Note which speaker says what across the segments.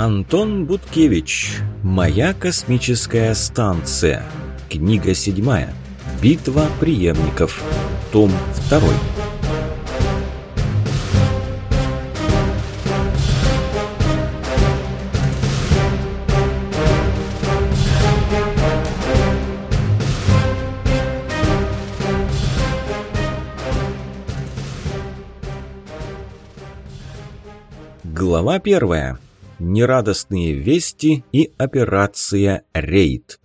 Speaker 1: Антон Буткевич. Моя космическая станция. Книга седьмая. Битва преемников. Том второй. Глава первая. Нерадостные вести и операция «Рейд».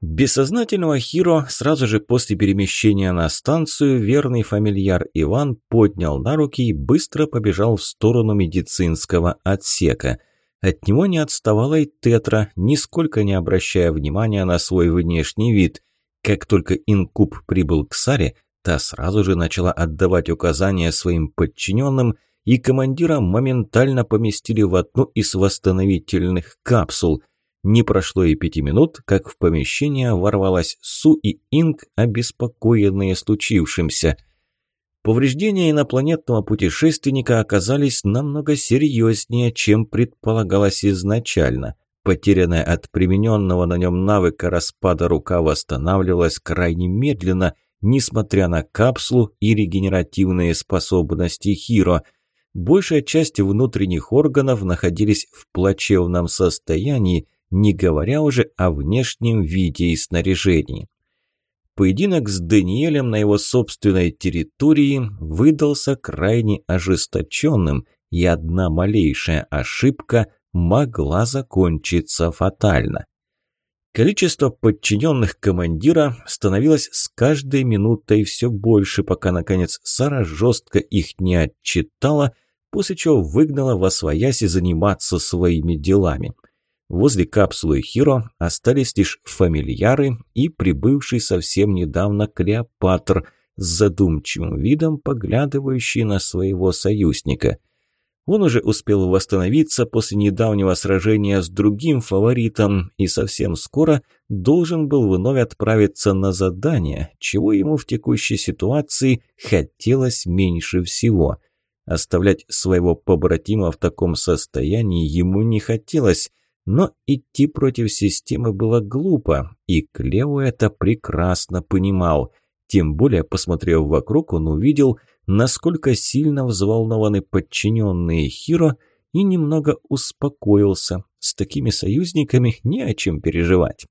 Speaker 1: Бессознательного Хиро сразу же после перемещения на станцию верный фамильяр Иван поднял на руки и быстро побежал в сторону медицинского отсека. От него не отставала и Тетра, нисколько не обращая внимания на свой внешний вид. Как только инкуб прибыл к Саре, та сразу же начала отдавать указания своим подчиненным – и командира моментально поместили в одну из восстановительных капсул. Не прошло и пяти минут, как в помещение ворвалась Су и Инг, обеспокоенные случившимся. Повреждения инопланетного путешественника оказались намного серьезнее, чем предполагалось изначально. Потерянная от примененного на нем навыка распада рука восстанавливалась крайне медленно, несмотря на капсулу и регенеративные способности Хиро – большая часть внутренних органов находились в плачевном состоянии, не говоря уже о внешнем виде и снаряжении. Поединок с Даниэлем на его собственной территории выдался крайне ожесточенным, и одна малейшая ошибка могла закончиться фатально. Количество подчиненных командира становилось с каждой минутой все больше, пока, наконец, Сара жестко их не отчитала после чего выгнала во свояси заниматься своими делами. Возле капсулы Хиро остались лишь фамильяры и прибывший совсем недавно Клеопатр с задумчивым видом, поглядывающий на своего союзника. Он уже успел восстановиться после недавнего сражения с другим фаворитом и совсем скоро должен был вновь отправиться на задание, чего ему в текущей ситуации хотелось меньше всего – Оставлять своего побратима в таком состоянии ему не хотелось, но идти против системы было глупо, и Клео это прекрасно понимал. Тем более, посмотрев вокруг, он увидел, насколько сильно взволнованы подчиненные Хиро и немного успокоился. С такими союзниками не о чем переживать.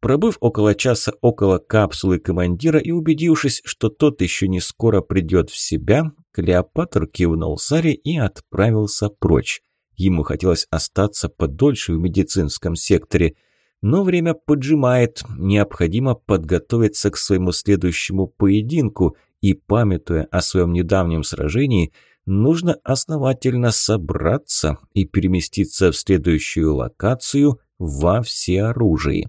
Speaker 1: Пробыв около часа около капсулы командира и убедившись, что тот еще не скоро придет в себя, Клеопатр кивнул Саре и отправился прочь. Ему хотелось остаться подольше в медицинском секторе, но время поджимает, необходимо подготовиться к своему следующему поединку, и, памятуя о своем недавнем сражении, нужно основательно собраться и переместиться в следующую локацию во всеоружии.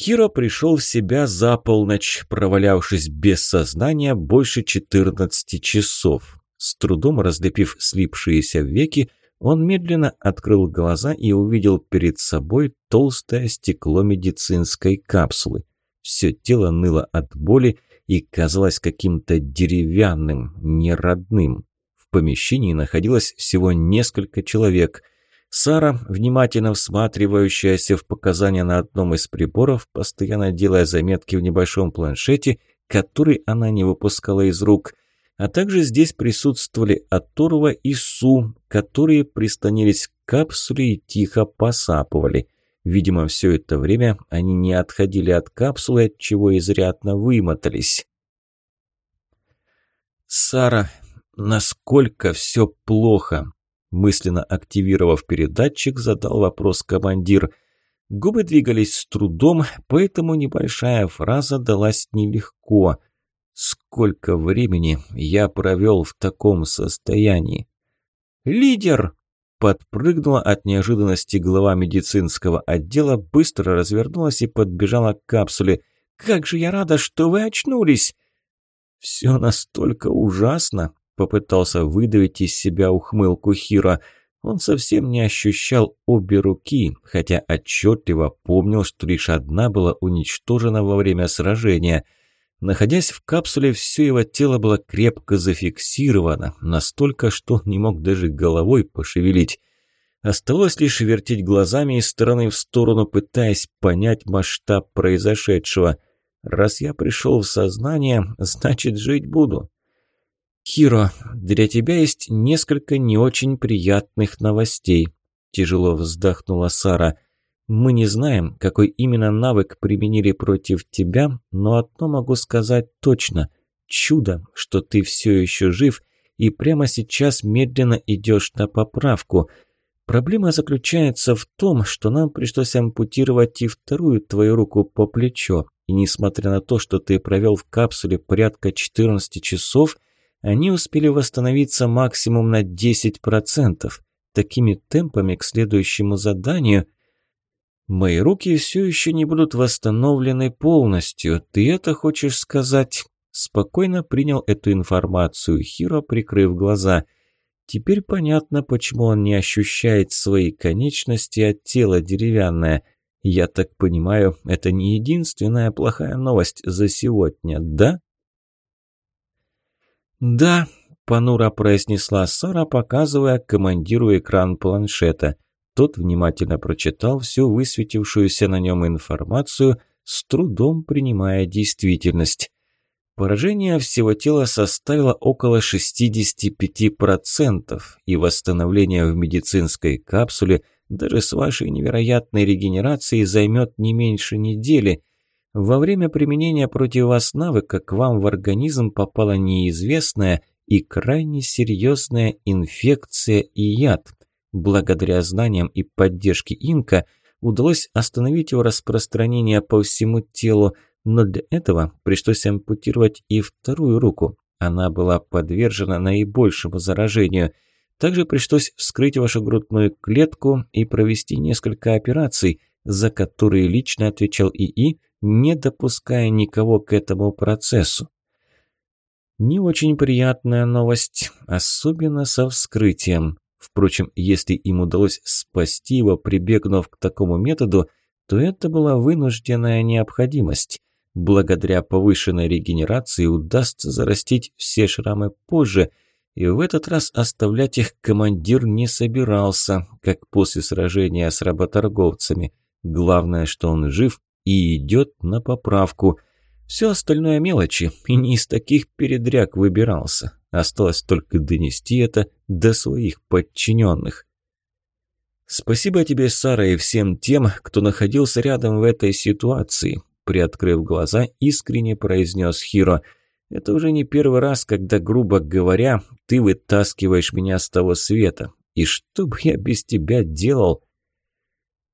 Speaker 1: Хиро пришел в себя за полночь, провалявшись без сознания больше 14 часов. С трудом разлепив слипшиеся веки, он медленно открыл глаза и увидел перед собой толстое стекло медицинской капсулы. Все тело ныло от боли и казалось каким-то деревянным, неродным. В помещении находилось всего несколько человек – Сара, внимательно всматривающаяся в показания на одном из приборов, постоянно делая заметки в небольшом планшете, который она не выпускала из рук. А также здесь присутствовали Аторва и Су, которые прислонились к капсуле и тихо посапывали. Видимо, все это время они не отходили от капсулы, от чего изрядно вымотались. «Сара, насколько все плохо?» Мысленно активировав передатчик, задал вопрос командир. Губы двигались с трудом, поэтому небольшая фраза далась нелегко. «Сколько времени я провел в таком состоянии?» «Лидер!» Подпрыгнула от неожиданности глава медицинского отдела, быстро развернулась и подбежала к капсуле. «Как же я рада, что вы очнулись!» «Все настолько ужасно!» Попытался выдавить из себя ухмылку Хиро. Он совсем не ощущал обе руки, хотя отчетливо помнил, что лишь одна была уничтожена во время сражения. Находясь в капсуле, все его тело было крепко зафиксировано, настолько, что он не мог даже головой пошевелить. Оставалось лишь вертеть глазами из стороны в сторону, пытаясь понять масштаб произошедшего. Раз я пришел в сознание, значит, жить буду. «Хиро, для тебя есть несколько не очень приятных новостей», – тяжело вздохнула Сара. Мы не знаем, какой именно навык применили против тебя, но одно могу сказать точно. Чудо, что ты все еще жив и прямо сейчас медленно идешь на поправку. Проблема заключается в том, что нам пришлось ампутировать и вторую твою руку по плечо. И несмотря на то, что ты провел в капсуле порядка 14 часов, они успели восстановиться максимум на 10%. Такими темпами к следующему заданию – Мои руки все еще не будут восстановлены полностью. Ты это хочешь сказать? Спокойно принял эту информацию Хиро, прикрыв глаза. Теперь понятно, почему он не ощущает свои конечности, а тело деревянное. Я так понимаю, это не единственная плохая новость за сегодня, да? Да, понуро произнесла Сара, показывая командиру экран планшета – тот внимательно прочитал всю высветившуюся на нем информацию, с трудом принимая действительность. Поражение всего тела составило около 65%, и восстановление в медицинской капсуле даже с вашей невероятной регенерацией займет не меньше недели. Во время применения против вас навыка к вам в организм попала неизвестная и крайне серьезная инфекция и яд. Благодаря знаниям и поддержке Инка удалось остановить его распространение по всему телу, но для этого пришлось ампутировать и вторую руку. Она была подвержена наибольшему заражению. Также пришлось вскрыть вашу грудную клетку и провести несколько операций, за которые лично отвечал ИИ, не допуская никого к этому процессу. Не очень приятная новость, особенно со вскрытием. Впрочем, если им удалось спасти его, прибегнув к такому методу, то это была вынужденная необходимость. Благодаря повышенной регенерации удастся зарастить все шрамы позже, и в этот раз оставлять их командир не собирался, как после сражения с работорговцами. Главное, что он жив и идет на поправку. Все остальное мелочи, и не из таких передряг выбирался. Осталось только донести это до своих подчиненных. «Спасибо тебе, Сара, и всем тем, кто находился рядом в этой ситуации», приоткрыв глаза, искренне произнес Хиро. «Это уже не первый раз, когда, грубо говоря, ты вытаскиваешь меня с того света. И что бы я без тебя делал?»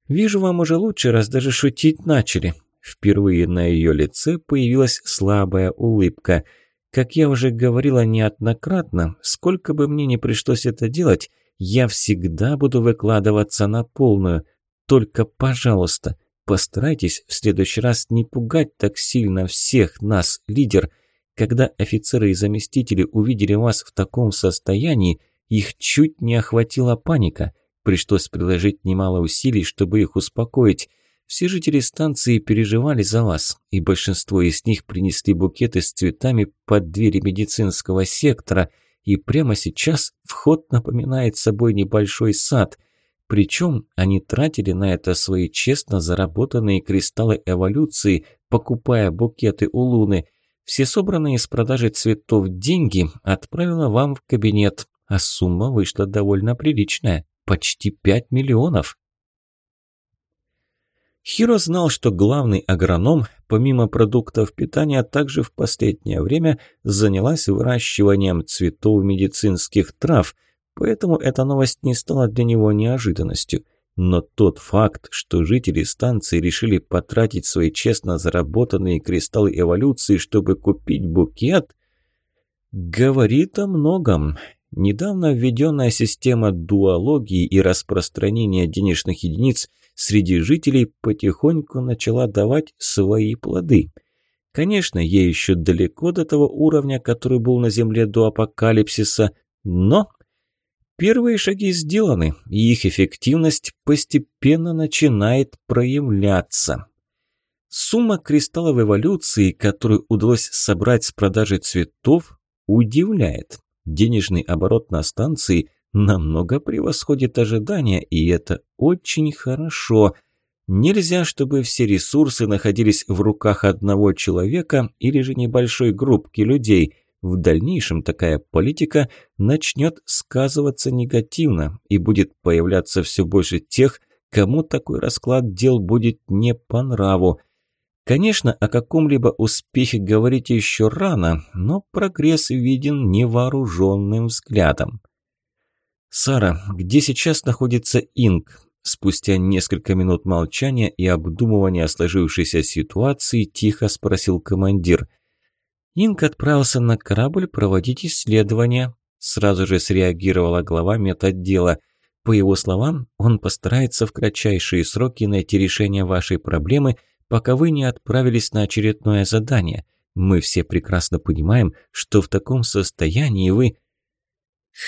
Speaker 1: «Вижу, вам уже лучше, раз даже шутить начали». Впервые на ее лице появилась слабая улыбка – как я уже говорила неоднократно, сколько бы мне ни пришлось это делать, я всегда буду выкладываться на полную. Только, пожалуйста, постарайтесь в следующий раз не пугать так сильно всех нас, лидер. Когда офицеры и заместители увидели вас в таком состоянии, их чуть не охватила паника. Пришлось приложить немало усилий, чтобы их успокоить. Все жители станции переживали за вас, и большинство из них принесли букеты с цветами под двери медицинского сектора, и прямо сейчас вход напоминает собой небольшой сад. Причем они тратили на это свои честно заработанные кристаллы эволюции, покупая букеты у Луны. Все собранные из продажи цветов деньги отправила вам в кабинет, а сумма вышла довольно приличная – почти 5 миллионов. Хиро знал, что главный агроном, помимо продуктов питания, также в последнее время занялась выращиванием цветов медицинских трав, поэтому эта новость не стала для него неожиданностью. Но тот факт, что жители станции решили потратить свои честно заработанные кристаллы эволюции, чтобы купить букет, говорит о многом. Недавно введенная система дуологии и распространения денежных единиц среди жителей потихоньку начала давать свои плоды. Конечно, ей еще далеко до того уровня, который был на Земле до апокалипсиса, но первые шаги сделаны, и их эффективность постепенно начинает проявляться. Сумма кристаллов эволюции, которую удалось собрать с продажи цветов, удивляет. Денежный оборот на станции намного превосходит ожидания, и это очень хорошо. Нельзя, чтобы все ресурсы находились в руках одного человека или же небольшой группки людей. В дальнейшем такая политика начнет сказываться негативно и будет появляться все больше тех, кому такой расклад дел будет не по нраву. Конечно, о каком-либо успехе говорить еще рано, но прогресс виден невооруженным взглядом. «Сара, где сейчас находится Инк?» Спустя несколько минут молчания и обдумывания сложившейся ситуации тихо спросил командир. Инк отправился на корабль проводить исследования. Сразу же среагировала глава медотдела. По его словам, он постарается в кратчайшие сроки найти решение вашей проблемы, пока вы не отправились на очередное задание. Мы все прекрасно понимаем, что в таком состоянии вы...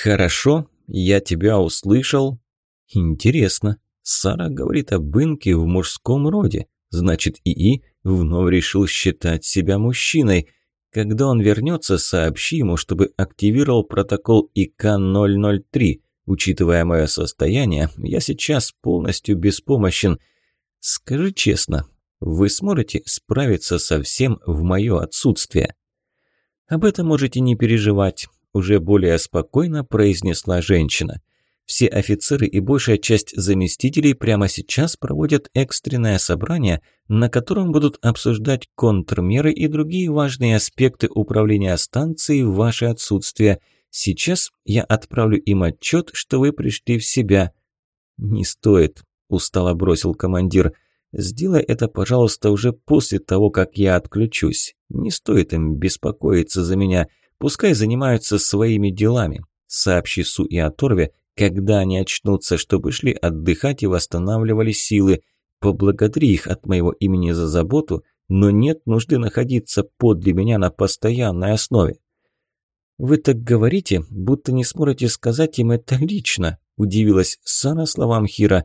Speaker 1: Хорошо, я тебя услышал. Интересно. Сара говорит об Инке в мужском роде. Значит, ИИ вновь решил считать себя мужчиной. Когда он вернется, сообщи ему, чтобы активировал протокол ИК-003. Учитывая мое состояние, я сейчас полностью беспомощен. Скажи честно, вы сможете справиться со всем в мое отсутствие? Об этом можете не переживать уже более спокойно произнесла женщина. Все офицеры и большая часть заместителей прямо сейчас проводят экстренное собрание, на котором будут обсуждать контрмеры и другие важные аспекты управления станцией в ваше отсутствие. Сейчас я отправлю им отчет, что вы пришли в себя. «Не стоит», – устало бросил командир. «Сделай это, пожалуйста, уже после того, как я отключусь. Не стоит им беспокоиться за меня». Пускай занимаются своими делами. Сообщи Су и Оторве, когда они очнутся, чтобы шли отдыхать и восстанавливали силы. Поблагодари их от моего имени за заботу, но нет нужды находиться подле меня на постоянной основе. «Вы так говорите, будто не сможете сказать им это лично», – удивилась Сара словам Хира.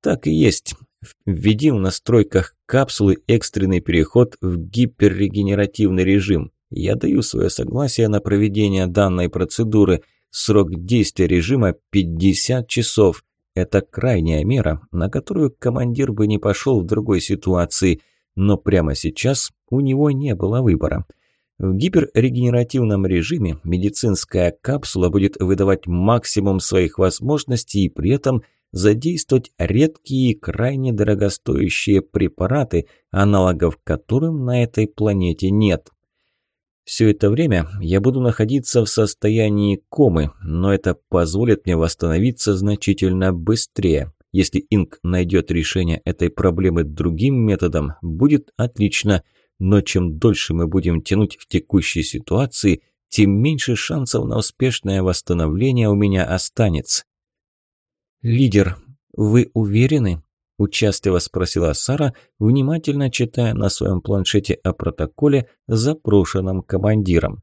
Speaker 1: «Так и есть. Введи в настройках капсулы экстренный переход в гиперрегенеративный режим. Я даю свое согласие на проведение данной процедуры. Срок действия режима 50 часов. Это крайняя мера, на которую командир бы не пошел в другой ситуации, но прямо сейчас у него не было выбора. В гиперрегенеративном режиме медицинская капсула будет выдавать максимум своих возможностей и при этом задействовать редкие и крайне дорогостоящие препараты, аналогов которым на этой планете нет. Все это время я буду находиться в состоянии комы, но это позволит мне восстановиться значительно быстрее. Если Инк найдет решение этой проблемы другим методом, будет отлично, но чем дольше мы будем тянуть в текущей ситуации, тем меньше шансов на успешное восстановление у меня останется. «Лидер, вы уверены?» – участливо спросила Сара, внимательно читая на своем планшете о протоколе, запрошенном командиром.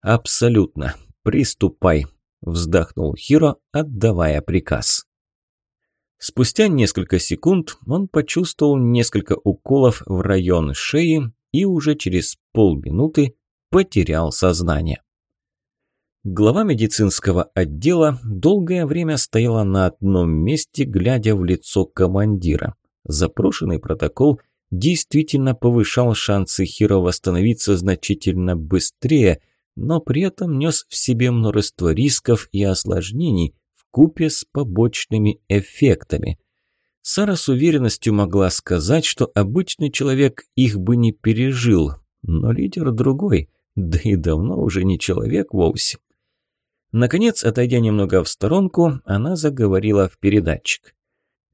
Speaker 1: «Абсолютно. Приступай», – вздохнул Хиро, отдавая приказ. Спустя несколько секунд он почувствовал несколько уколов в район шеи и уже через полминуты потерял сознание. Глава медицинского отдела долгое время стояла на одном месте, глядя в лицо командира. Запрошенный протокол действительно повышал шансы Хиро восстановиться значительно быстрее, но при этом нес в себе множество рисков и осложнений в купе с побочными эффектами. Сара с уверенностью могла сказать, что обычный человек их бы не пережил, но лидер другой, да и давно уже не человек вовсе. Наконец, отойдя немного в сторонку, она заговорила в передатчик.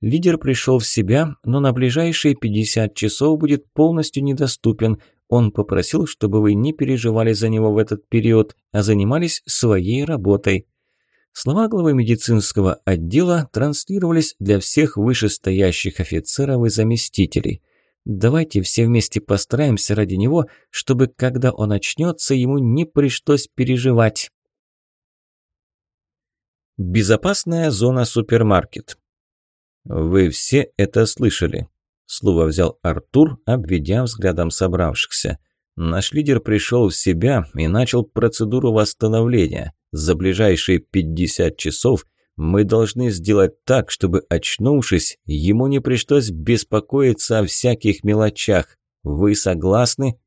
Speaker 1: Лидер пришел в себя, но на ближайшие 50 часов будет полностью недоступен. Он попросил, чтобы вы не переживали за него в этот период, а занимались своей работой. Слова главы медицинского отдела транслировались для всех вышестоящих офицеров и заместителей. Давайте все вместе постараемся ради него, чтобы, когда он очнется, ему не пришлось переживать. Безопасная зона супермаркет. Вы все это слышали. Слово взял Артур, обведя взглядом собравшихся. Наш лидер пришел в себя и начал процедуру восстановления. За ближайшие 50 часов мы должны сделать так, чтобы, очнувшись, ему не пришлось беспокоиться о всяких мелочах. Вы согласны?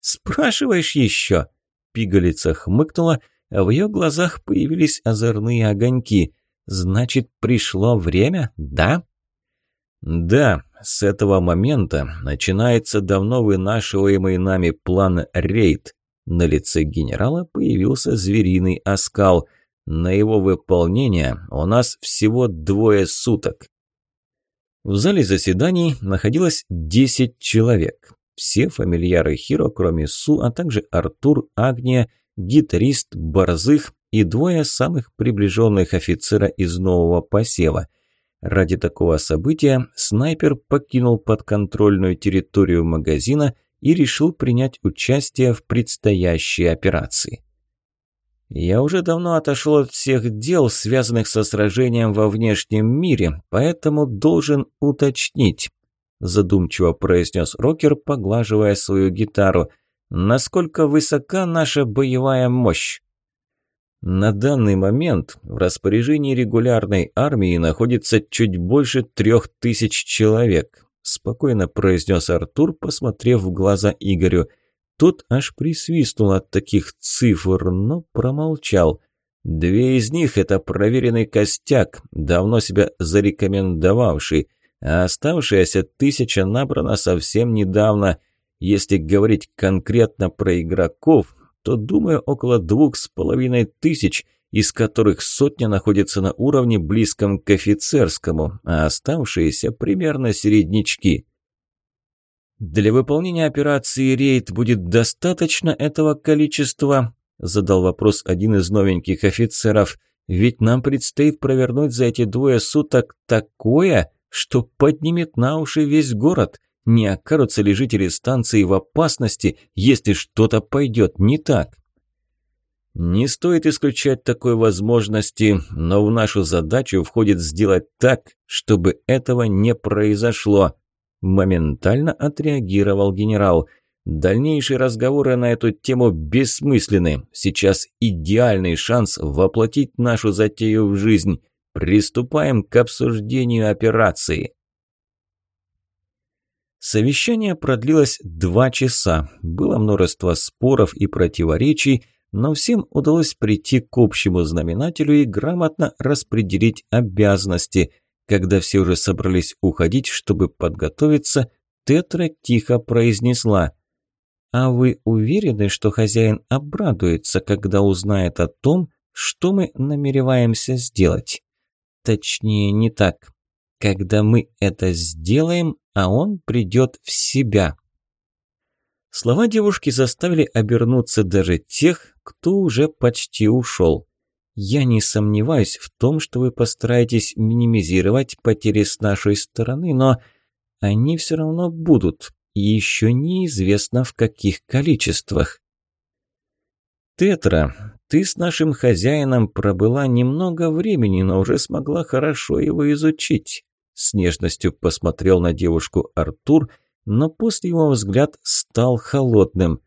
Speaker 1: Спрашиваешь еще? Пигалица хмыкнула, в ее глазах появились озорные огоньки. Значит, пришло время, да? Да, с этого момента начинается давно вынашиваемый нами план «Рейд». На лице генерала появился звериный оскал. На его выполнение у нас всего двое суток. В зале заседаний находилось 10 человек. Все фамильяры Хиро, кроме Су, а также Артур, Агния, гитарист, Борзых и двое самых приближенных офицера из нового посева. Ради такого события снайпер покинул подконтрольную территорию магазина и решил принять участие в предстоящей операции. Я уже давно отошел от всех дел, связанных со сражением во внешнем мире, поэтому должен уточнить, задумчиво произнес Рокер, поглаживая свою гитару. Насколько высока наша боевая мощь? На данный момент в распоряжении регулярной армии находится чуть больше трех тысяч человек, спокойно произнес Артур, посмотрев в глаза Игорю. Тот аж присвистнул от таких цифр, но промолчал. Две из них – это проверенный костяк, давно себя зарекомендовавший, а оставшаяся тысяча набрана совсем недавно. Если говорить конкретно про игроков, то, думаю, около двух с половиной тысяч, из которых сотня находится на уровне близком к офицерскому, а оставшиеся примерно середнячки. «Для выполнения операции «Рейд» будет достаточно этого количества?» – задал вопрос один из новеньких офицеров. «Ведь нам предстоит провернуть за эти двое суток такое, что поднимет на уши весь город. Не окажутся ли жители станции в опасности, если что-то пойдет не так? Не стоит исключать такой возможности, но в нашу задачу входит сделать так, чтобы этого не произошло. Моментально отреагировал генерал. Дальнейшие разговоры на эту тему бессмысленны. Сейчас идеальный шанс воплотить нашу затею в жизнь. Приступаем к обсуждению операции. Совещание продлилось два часа. Было множество споров и противоречий, но всем удалось прийти к общему знаменателю и грамотно распределить обязанности. Когда все уже собрались уходить, чтобы подготовиться, Тетра тихо произнесла «А вы уверены, что хозяин обрадуется, когда узнает о том, что мы намереваемся сделать?» Точнее, не так. Когда мы это сделаем, а он придет в себя. Слова девушки заставили обернуться даже тех, кто уже почти ушел. Я не сомневаюсь в том, что вы постараетесь минимизировать потери с нашей стороны, но они все равно будут, и еще неизвестно в каких количествах. Тетра, ты с нашим хозяином пробыла немного времени, но уже смогла хорошо его изучить. С нежностью посмотрел на девушку Артур, но после его взгляд стал холодным.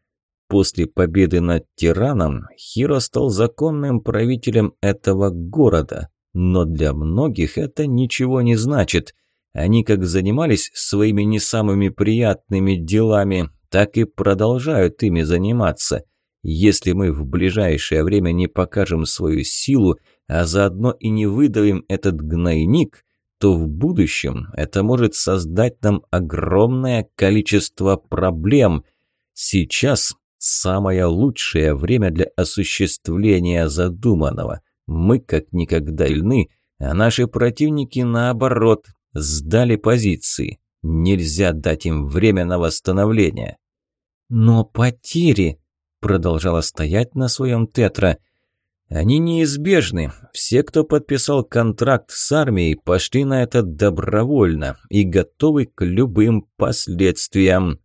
Speaker 1: После победы над тираном Хиро стал законным правителем этого города. Но для многих это ничего не значит. Они как занимались своими не самыми приятными делами, так и продолжают ими заниматься. Если мы в ближайшее время не покажем свою силу, а заодно и не выдавим этот гнойник, то в будущем это может создать нам огромное количество проблем. Сейчас самое лучшее время для осуществления задуманного. Мы как никогда ильны, а наши противники, наоборот, сдали позиции. Нельзя дать им время на восстановление. «Но потери!» – продолжала стоять на своем тетра – они неизбежны. Все, кто подписал контракт с армией, пошли на это добровольно и готовы к любым последствиям.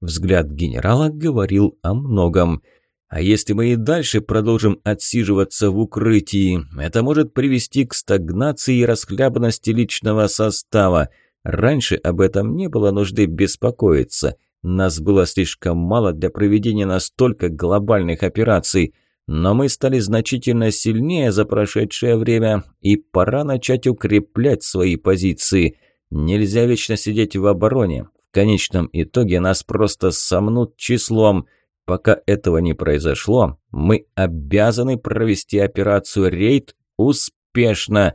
Speaker 1: Взгляд генерала говорил о многом. А если мы и дальше продолжим отсиживаться в укрытии, это может привести к стагнации и расхлябанности личного состава. Раньше об этом не было нужды беспокоиться. Нас было слишком мало для проведения настолько глобальных операций. Но мы стали значительно сильнее за прошедшее время, и пора начать укреплять свои позиции. Нельзя вечно сидеть в обороне. В конечном итоге нас просто сомнут числом. Пока этого не произошло, мы обязаны провести операцию «Рейд» успешно.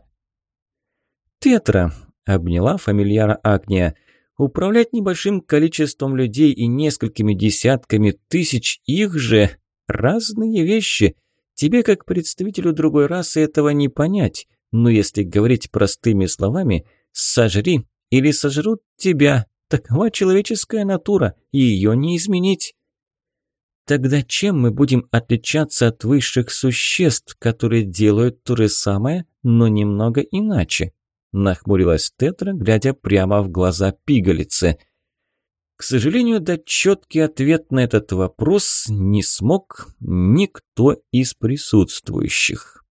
Speaker 1: «Тетра», – обняла фамильяра Агния, – «управлять небольшим количеством людей и несколькими десятками тысяч их же разные вещи. Тебе, как представителю другой расы, этого не понять. Но если говорить простыми словами, сожри или сожрут тебя. Такова человеческая натура, ее не изменить. Тогда чем мы будем отличаться от высших существ, которые делают то же самое, но немного иначе? Нахмурилась Тетра, глядя прямо в глаза пигалицы. К сожалению, дать четкий ответ на этот вопрос не смог никто из присутствующих.